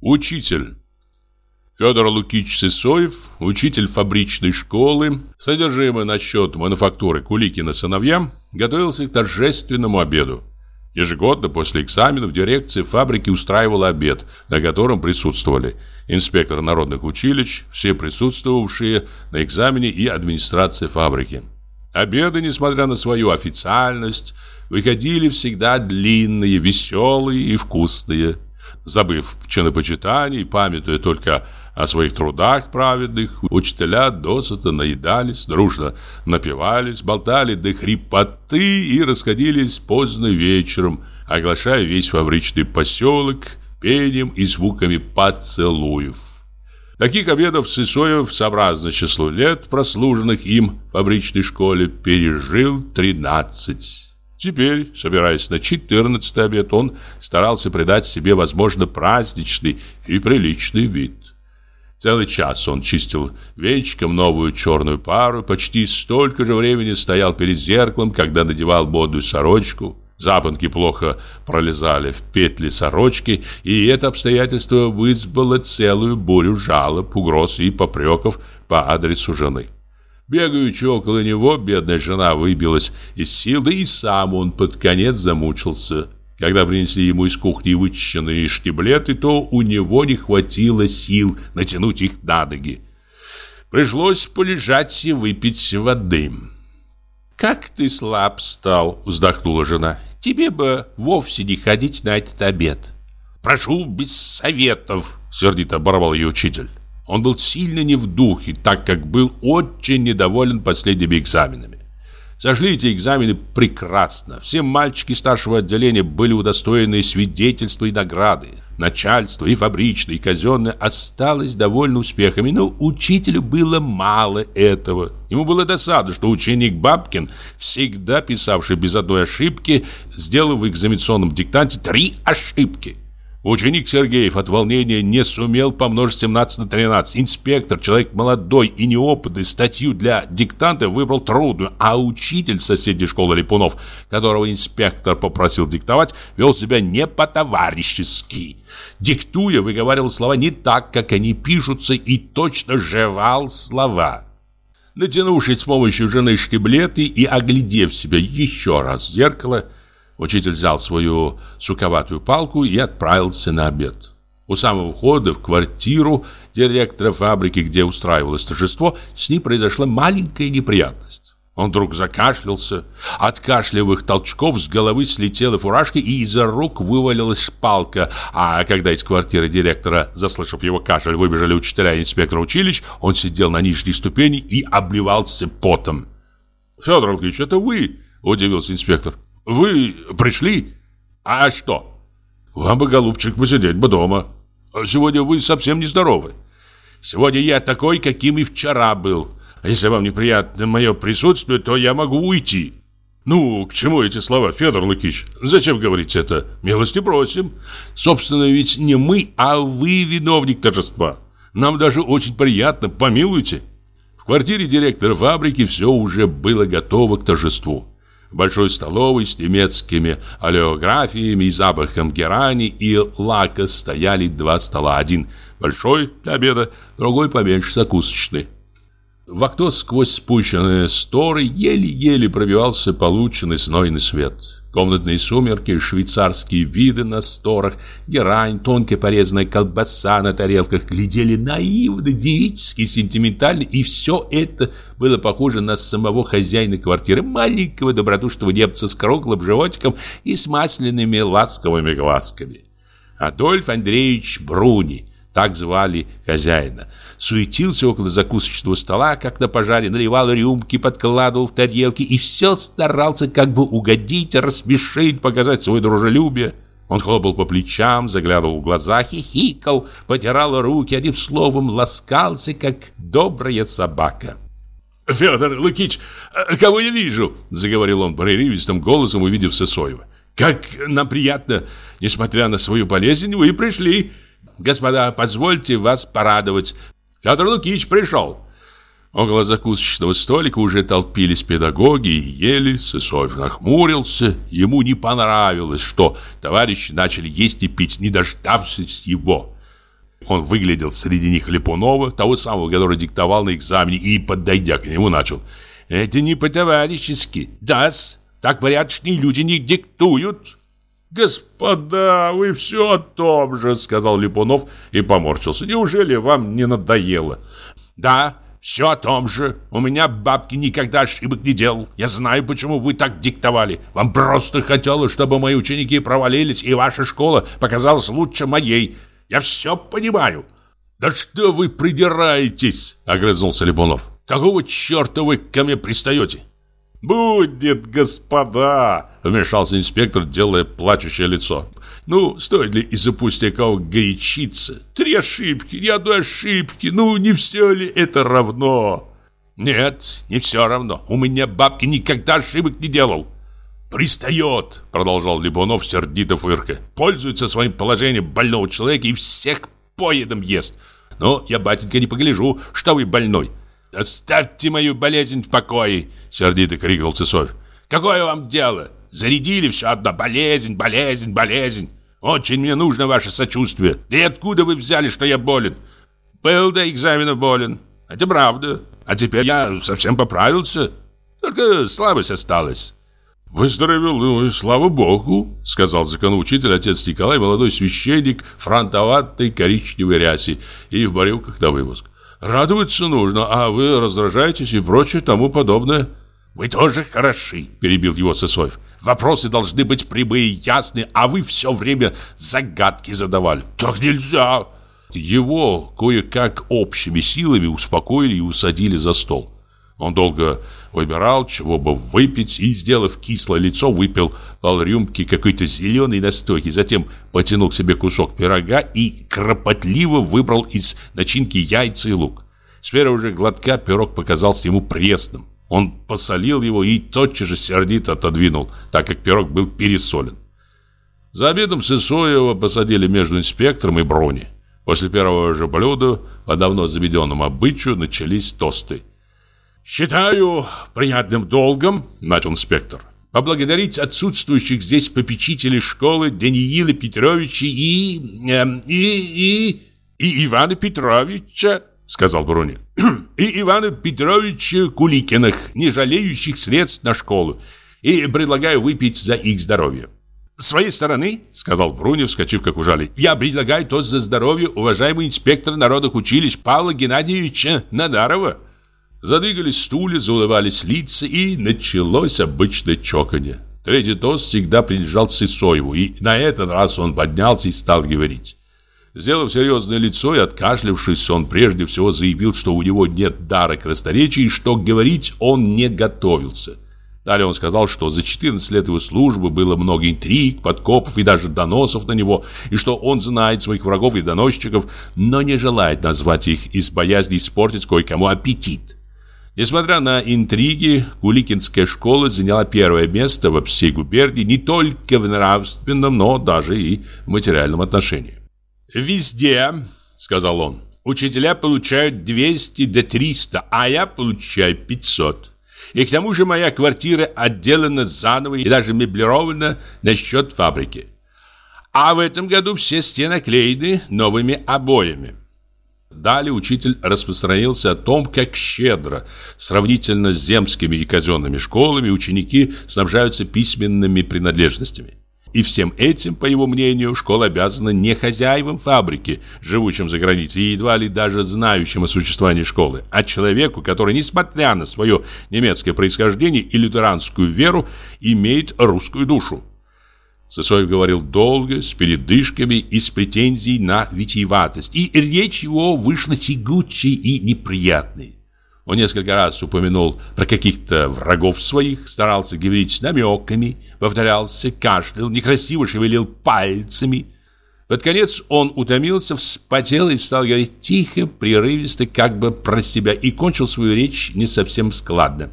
Учитель. Федор Лукич Сысоев, учитель фабричной школы, содержимое насчет мануфактуры Куликина сыновья, готовился к торжественному обеду. Ежегодно после экзаменов дирекция фабрики устраивала обед, на котором присутствовали инспектор народных училищ, все присутствовавшие на экзамене и администрация фабрики. Обеды, несмотря на свою официальность, выходили всегда длинные, веселые и вкусные. Забыв чинопочитание и памятуя только о своих трудах праведных, учителя досыта наедались, дружно напивались, болтали до хрипоты и расходились поздно вечером, оглашая весь фабричный поселок пением и звуками поцелуев. Таких обедов Сысоев, сообразно числу лет, прослуженных им в фабричной школе, пережил 13. Теперь, собираясь на 14 обед, он старался придать себе, возможно, праздничный и приличный вид. Целый час он чистил венчиком новую черную пару, почти столько же времени стоял перед зеркалом, когда надевал модную сорочку – Запонки плохо пролезали в петли сорочки, и это обстоятельство вызвало целую бурю жалоб, угроз и попреков по адресу жены. Бегаючи около него, бедная жена выбилась из сил, да и сам он под конец замучился. Когда принесли ему из кухни вычищенные штиблеты, то у него не хватило сил натянуть их на ноги. Пришлось полежать и выпить воды. «Как ты слаб стал!» – вздохнула жена. Тебе бы вовсе не ходить на этот обед. Прошу без советов, сердито оборвал ее учитель. Он был сильно не в духе, так как был очень недоволен последними экзаменами. Сошли эти экзамены прекрасно. Все мальчики старшего отделения были удостоены свидетельства и награды. Начальство и фабричное, и казенное осталось довольно успехами, но учителю было мало этого. Ему было досадно, что ученик Бабкин, всегда писавший без одной ошибки, сделал в экзаменационном диктанте три ошибки. Ученик Сергеев от волнения не сумел помножить 17 на 13. Инспектор, человек молодой и неопытный, статью для диктанта выбрал трудную, а учитель соседней школы Липунов, которого инспектор попросил диктовать, вел себя не по-товарищески. Диктуя, выговаривал слова не так, как они пишутся, и точно жевал слова. Натянувшись с помощью жены штиблеты и оглядев себя еще раз в зеркало, Учитель взял свою суковатую палку и отправился на обед. У самого входа в квартиру директора фабрики, где устраивалось торжество, с ним произошла маленькая неприятность. Он вдруг закашлялся. От кашлявых толчков с головы слетела фуражка и из рук вывалилась палка. А когда из квартиры директора, заслышав его кашель, выбежали учителя и инспектор училищ, он сидел на нижней ступени и обливался потом. «Федор Ильич, это вы?» – удивился инспектор. Вы пришли? А что? Вам бы, голубчик, посидеть бы дома. Сегодня вы совсем нездоровы. Сегодня я такой, каким и вчера был. А если вам неприятно мое присутствие, то я могу уйти. Ну, к чему эти слова, Федор Лукич? Зачем говорить это? Милости просим. Собственно, ведь не мы, а вы виновник торжества. Нам даже очень приятно, помилуйте. В квартире директора фабрики все уже было готово к торжеству. Большой столовой с немецкими олеографиями и запахом герани и лака стояли два стола. Один большой для обеда, другой поменьше закусочный. В окно сквозь спущенные сторы еле-еле пробивался полученный знойный свет. Комнатные сумерки, швейцарские виды на сторах, герань, тонкая порезанная колбаса на тарелках глядели наивно, девически, сентиментально, и все это было похоже на самого хозяина квартиры, маленького добродушного немца с круглым животиком и с масляными ласковыми глазками. Адольф Андреевич Бруни – так звали хозяина. Суетился около закусочного стола, как на пожаре, наливал рюмки, подкладывал в тарелки и все старался как бы угодить, рассмешить, показать свое дружелюбие. Он хлопал по плечам, заглядывал в глаза, хихикал, потирал руки, одним словом ласкался, как добрая собака. «Федор Лукич, кого я вижу?» – заговорил он прерывистым голосом, увидев Сысоева. «Как нам приятно, несмотря на свою болезнь, вы пришли!» Господа, позвольте вас порадовать. Федор Лукич пришел. Около закусочного столика уже толпились педагоги и ели. Сысоев нахмурился. Ему не понравилось, что товарищи начали есть и пить, не дождавшись его. Он выглядел среди них Липунова, того самого, который диктовал на экзамене, и, подойдя к нему, начал. «Это не по-товарищески. Дас, так порядочные люди не диктуют». «Господа, вы все о том же», — сказал Липунов и поморщился. «Неужели вам не надоело?» «Да, все о том же. У меня бабки никогда ошибок не делал. Я знаю, почему вы так диктовали. Вам просто хотелось, чтобы мои ученики провалились, и ваша школа показалась лучше моей. Я все понимаю». «Да что вы придираетесь?» — огрызнулся Липунов. «Какого черта вы ко мне пристаете?» «Будет, господа!» — вмешался инспектор, делая плачущее лицо. «Ну, стоит ли из-за пустяков горячиться? Три ошибки, ни одной ошибки. Ну, не все ли это равно?» «Нет, не все равно. У меня бабки никогда ошибок не делал». «Пристает!» — продолжал Либунов сердито фырка. «Пользуется своим положением больного человека и всех поедом ест. Но я, батенька, не погляжу, что вы больной. «Оставьте мою болезнь в покое!» — сердито крикнул Цесов. «Какое вам дело? Зарядили все одно. Болезнь, болезнь, болезнь. Очень мне нужно ваше сочувствие. Да и откуда вы взяли, что я болен? Был до экзамена болен. Это правда. А теперь я совсем поправился. Только слабость осталась». «Выздоровел, ну и слава богу», — сказал законоучитель отец Николай, молодой священник, фронтоватой коричневой рясе и в барюках на выпуск. Радоваться нужно, а вы раздражаетесь и прочее тому подобное. Вы тоже хороши, перебил его Сысоев. Вопросы должны быть прямые и ясные, а вы все время загадки задавали. Так нельзя. Его кое-как общими силами успокоили и усадили за стол. Он долго выбирал, чего бы выпить, и, сделав кислое лицо, выпил полрюмки какой-то зеленой настойки, затем потянул к себе кусок пирога и кропотливо выбрал из начинки яйца и лук. С первого же глотка пирог показался ему пресным. Он посолил его и тотчас же сердито отодвинул, так как пирог был пересолен. За обедом Сысоева посадили между инспектором и Брони. После первого же блюда, по давно заведенному обычаю, начались тосты. «Считаю приятным долгом», — начал инспектор, «поблагодарить отсутствующих здесь попечителей школы Даниила Петровича и... Э, и... и... и Ивана Петровича», — сказал Бруни, «и Ивана Петровича Куликиных, не жалеющих средств на школу, и предлагаю выпить за их здоровье». «С своей стороны, — сказал Бруни, вскочив как ужали, — я предлагаю тост за здоровье уважаемого инспектора народных училищ Павла Геннадьевича Надарова». Задвигались стулья, заулыбались лица, и началось обычное чоканье. Третий тост всегда принадлежал Сысоеву, и на этот раз он поднялся и стал говорить. Сделав серьезное лицо и откашлявшись, он прежде всего заявил, что у него нет дара красноречия и что говорить он не готовился. Далее он сказал, что за 14 лет его службы было много интриг, подкопов и даже доносов на него, и что он знает своих врагов и доносчиков, но не желает назвать их из боязни испортить кое-кому аппетит. Несмотря на интриги, Куликинская школа заняла первое место во всей губернии не только в нравственном, но даже и в материальном отношении. «Везде», — сказал он, — «учителя получают 200 до 300, а я получаю 500. И к тому же моя квартира отделана заново и даже меблирована на счет фабрики. А в этом году все стены оклеены новыми обоями. Далее учитель распространился о том, как щедро, сравнительно с земскими и казенными школами, ученики снабжаются письменными принадлежностями. И всем этим, по его мнению, школа обязана не хозяевам фабрики, живущим за границей, и едва ли даже знающим о существовании школы, а человеку, который, несмотря на свое немецкое происхождение и лютеранскую веру, имеет русскую душу. Сысоев говорил долго, с передышками и с претензией на витиеватость, и речь его вышла тягучей и неприятной. Он несколько раз упомянул про каких-то врагов своих, старался говорить с намеками, повторялся, кашлял, некрасиво шевелил пальцами. Под конец он утомился, вспотел и стал говорить тихо, прерывисто, как бы про себя, и кончил свою речь не совсем складно.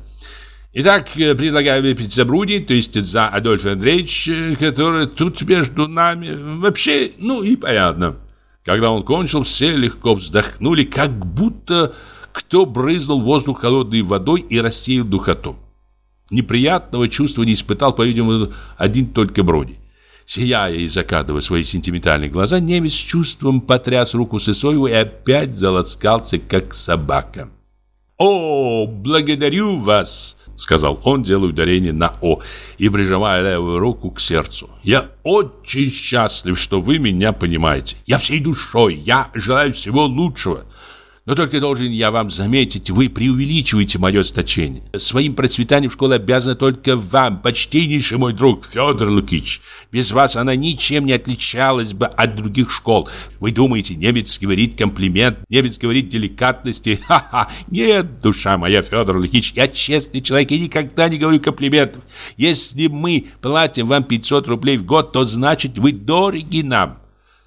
Итак, э, предлагаю выпить за Бруни, то есть за Адольфа Андреевича, который тут между нами. Вообще, ну и понятно. Когда он кончил, все легко вздохнули, как будто кто брызнул воздух холодной водой и рассеял духоту. Неприятного чувства не испытал, по-видимому, один только Бруни. Сияя и закатывая свои сентиментальные глаза, немец с чувством потряс руку Сысоеву и опять заласкался, как собака. «О, благодарю вас!» — сказал он, делая ударение на «о» и прижимая левую руку к сердцу. «Я очень счастлив, что вы меня понимаете. Я всей душой, я желаю всего лучшего. Но только должен я вам заметить, вы преувеличиваете мое значение. Своим процветанием школа обязана только вам, почтеннейший мой друг Федор Лукич. Без вас она ничем не отличалась бы от других школ. Вы думаете, немец говорит комплимент, немец говорит деликатности. Ха-ха, нет, душа моя, Федор Лукич, я честный человек и никогда не говорю комплиментов. Если мы платим вам 500 рублей в год, то значит вы дороги нам.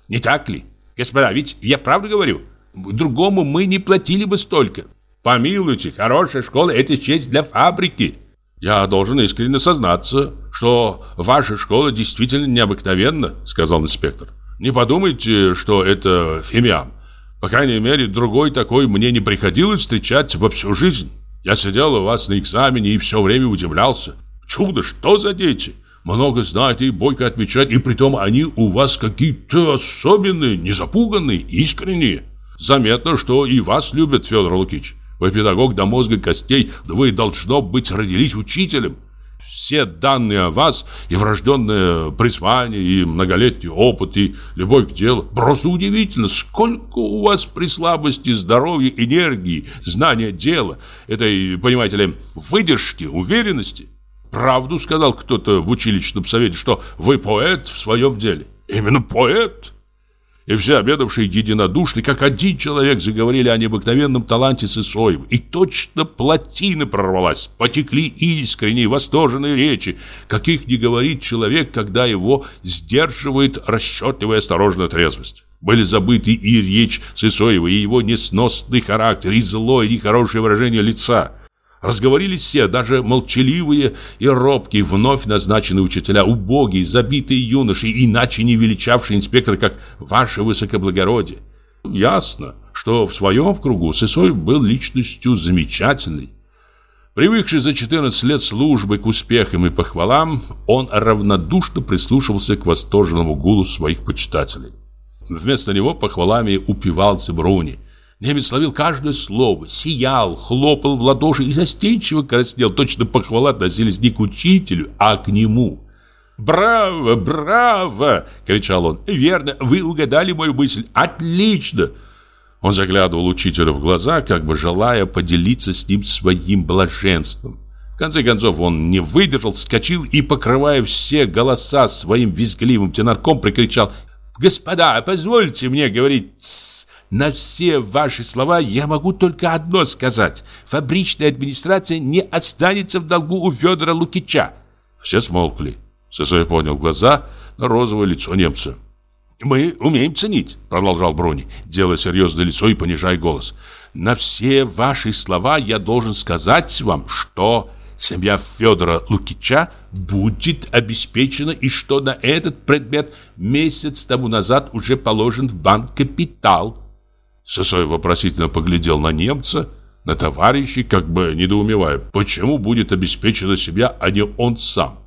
Не так ли? Господа, ведь я правду говорю? Другому мы не платили бы столько. Помилуйте, хорошая школа – это честь для фабрики. Я должен искренне сознаться, что ваша школа действительно необыкновенна, сказал инспектор. Не подумайте, что это фимиам. По крайней мере, другой такой мне не приходилось встречать во всю жизнь. Я сидел у вас на экзамене и все время удивлялся. Чудо, что за дети? Много знают и бойко отвечают, и притом они у вас какие-то особенные, незапуганные, искренние. Заметно, что и вас любят, Федор Лукич. Вы педагог до мозга костей, вы, должно быть, родились учителем. Все данные о вас, и врожденное призвание, и многолетний опыт, и любовь к делу. Просто удивительно, сколько у вас при слабости здоровья, энергии, знания дела, этой, понимаете ли, выдержки, уверенности. Правду сказал кто-то в училищном совете, что вы поэт в своем деле. Именно поэт и все обедавшие единодушно, как один человек, заговорили о необыкновенном таланте Сысоева. И точно плотина прорвалась, потекли искренние, восторженные речи, каких не говорит человек, когда его сдерживает расчетливая осторожная трезвость. Были забыты и речь Сысоева, и его несносный характер, и злое, нехорошее выражение лица – Разговорились все, даже молчаливые и робкие, вновь назначенные учителя, убогие, забитые юноши, иначе не величавший инспектор, как ваше высокоблагородие. Ясно, что в своем кругу Сысоев был личностью замечательной. Привыкший за 14 лет службы к успехам и похвалам, он равнодушно прислушивался к восторженному гулу своих почитателей. Вместо него похвалами упивался Бруни – Немец ловил каждое слово, сиял, хлопал в ладоши и застенчиво краснел. Точно похвала относились не к учителю, а к нему. «Браво, браво!» — кричал он. «Верно, вы угадали мою мысль. Отлично!» Он заглядывал учителю в глаза, как бы желая поделиться с ним своим блаженством. В конце концов он не выдержал, вскочил и, покрывая все голоса своим визгливым тенарком, прикричал «Господа, позвольте мне говорить на все ваши слова я могу только одно сказать. Фабричная администрация не останется в долгу у Федора Лукича. Все смолкли. Сосой понял глаза на розовое лицо немца. «Мы умеем ценить», — продолжал Брони, делая серьезное лицо и понижая голос. «На все ваши слова я должен сказать вам, что семья Федора Лукича будет обеспечена и что на этот предмет месяц тому назад уже положен в банк капитал». Сосой вопросительно поглядел на немца, на товарищей, как бы недоумевая, почему будет обеспечена себя, а не он сам.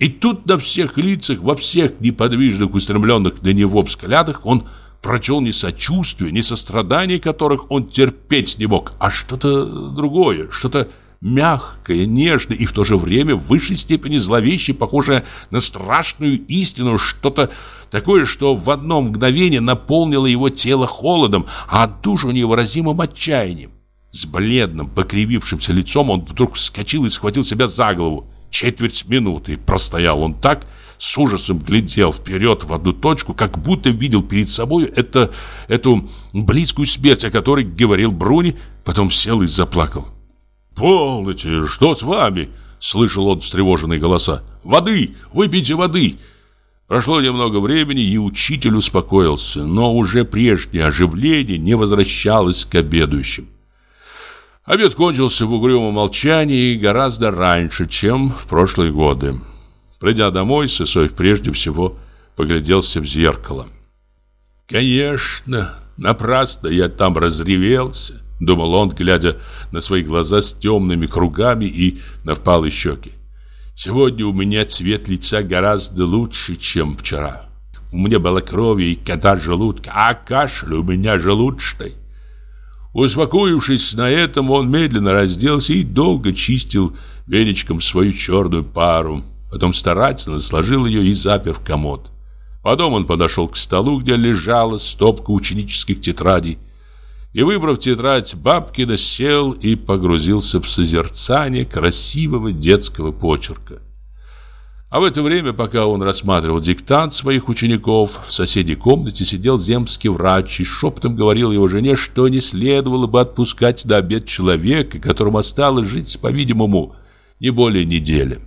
И тут на всех лицах, во всех неподвижных, устремленных на него взглядах он прочел не сочувствие, не сострадание, которых он терпеть не мог, а что-то другое, что-то мягкое, нежное и в то же время в высшей степени зловещее, похожее на страшную истину, что-то такое, что в одно мгновение наполнило его тело холодом, а душу невыразимым отчаянием. С бледным, покривившимся лицом он вдруг вскочил и схватил себя за голову. Четверть минуты простоял он так, с ужасом глядел вперед в одну точку, как будто видел перед собой это, эту близкую смерть, о которой говорил Бруни, потом сел и заплакал. «Полноте, что с вами?» — слышал он встревоженные голоса. «Воды! Выпейте воды!» Прошло немного времени, и учитель успокоился, но уже прежнее оживление не возвращалось к обедающим. Обед кончился в угрюмом молчании гораздо раньше, чем в прошлые годы. Придя домой, Сысоев прежде всего погляделся в зеркало. «Конечно, напрасно я там разревелся. Думал он, глядя на свои глаза с темными кругами и на впалые щеки. Сегодня у меня цвет лица гораздо лучше, чем вчера. У меня было крови и катар желудка, а кашель у меня желудочный. Успокоившись на этом, он медленно разделся и долго чистил веничком свою черную пару. Потом старательно сложил ее и запер в комод. Потом он подошел к столу, где лежала стопка ученических тетрадей. И, выбрав тетрадь Бабкина, сел и погрузился в созерцание красивого детского почерка. А в это время, пока он рассматривал диктант своих учеников, в соседней комнате сидел земский врач и шепотом говорил его жене, что не следовало бы отпускать на обед человека, которому осталось жить, по-видимому, не более недели.